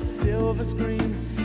silver screen.